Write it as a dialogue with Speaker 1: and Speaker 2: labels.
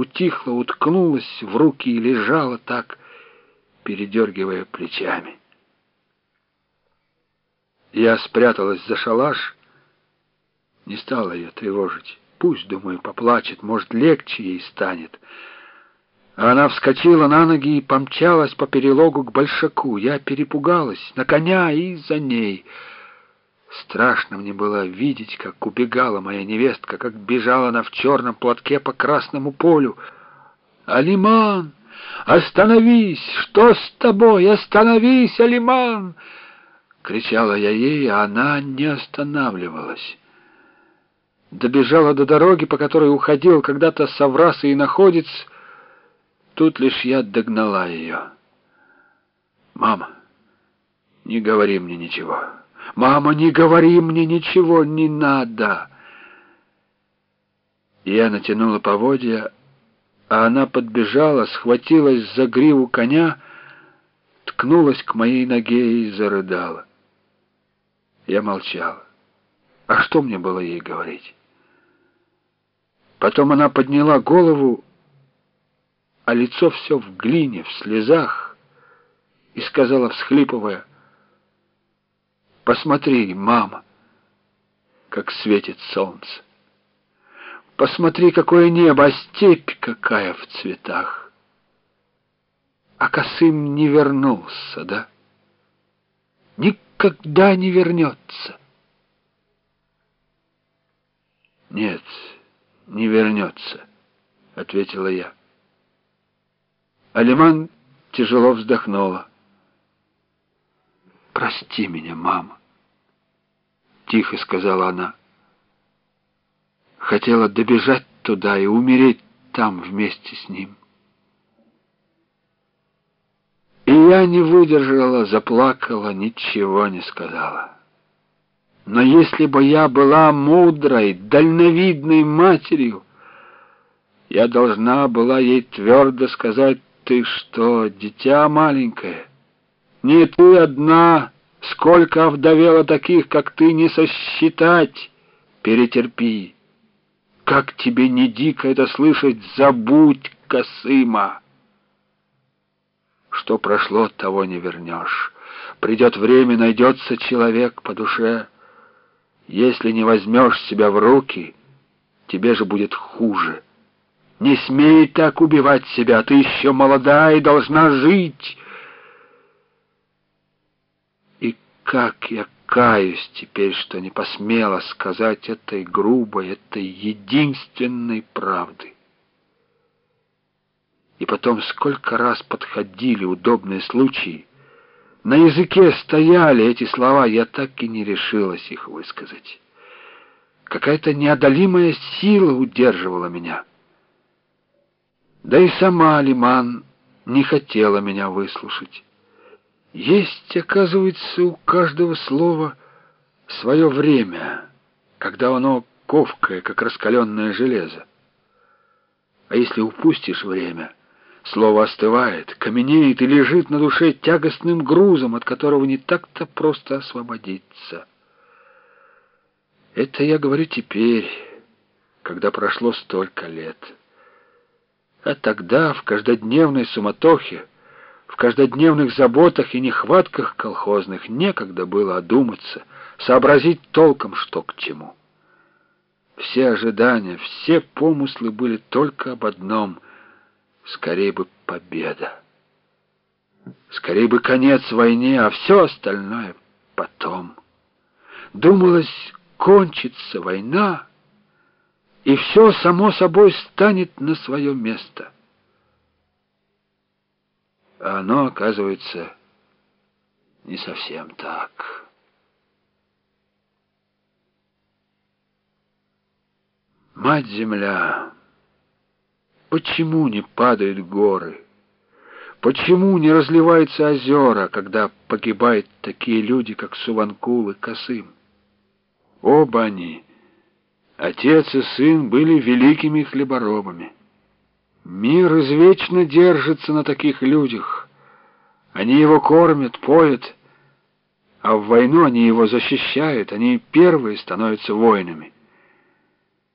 Speaker 1: утихла, уткнулась в руки и лежала так, передергивая плечами. Я спряталась за шалаш, не стала ее тревожить. Пусть, думаю, поплачет, может, легче ей станет. Она вскочила на ноги и помчалась по перелогу к большаку. Я перепугалась, на коня и за ней. Страшно мне было видеть, как убегала моя невестка, как бежала она в черном платке по красному полю. «Алиман, остановись! Что с тобой? Остановись, Алиман!» Кричала я ей, а она не останавливалась. Добежала до дороги, по которой уходил когда-то Саврас и находец. Тут лишь я догнала ее. «Мама, не говори мне ничего. Мама, не говори мне ничего, не надо!» Я натянула поводья, а она подбежала, схватилась за гриву коня, ткнулась к моей ноге и зарыдала. Я молчала. А что мне было ей говорить? Потом она подняла голову, а лицо все в глине, в слезах, и сказала, всхлипывая, «Посмотри, мама, как светит солнце. Посмотри, какое небо, а степь какая в цветах. А Косым не вернулся, да? Никогда не вернется». «Нет» не вернется, — ответила я. Алиман тяжело вздохнула. «Прости меня, мама», — тихо сказала она. Хотела добежать туда и умереть там вместе с ним. И я не выдержала, заплакала, ничего не сказала. Но если бы я была мудрой, дальновидной матерью, я должна была ей твердо сказать, ты что, дитя маленькое, не ты одна, сколько овдовела таких, как ты, не сосчитать, перетерпи. Как тебе не дико это слышать, забудь, Косыма. Что прошло, того не вернешь. Придет время, найдется человек по душе, если не возьмешь себя в руки, тебе же будет хуже. Не смей так убивать себя, ты еще молода и должна жить. И как я каюсь теперь, что не посмела сказать этой грубой, этой единственной правды. И потом сколько раз подходили удобные случаи, на языке стояли эти слова, я так и не решилась их высказать. Какая-то неодолимая сила удерживала меня. Да и сама Лиман не хотела меня выслушать. Есть, оказывается, у каждого слова свое время, когда оно ковкое, как раскаленное железо. А если упустишь время — Слово остывает, каменеет и лежит на душе тягостным грузом, от которого не так-то просто освободиться. Это я говорю теперь, когда прошло столько лет. А тогда, в каждодневной суматохе, в каждодневных заботах и нехватках колхозных некогда было одуматься, сообразить толком, что к чему. Все ожидания, все помыслы были только об одном — Скорее бы победа. Скорее бы конец войне, а все остальное потом. Думалось, кончится война, и все само собой станет на свое место. А оно, оказывается, не совсем так. Мать-Земля... Почему не падают горы? Почему не разливаются озера, когда погибают такие люди, как Суванкул и Косым? Оба они, отец и сын, были великими хлеборобами. Мир извечно держится на таких людях. Они его кормят, поят, а в войну они его защищают, они первые становятся воинами.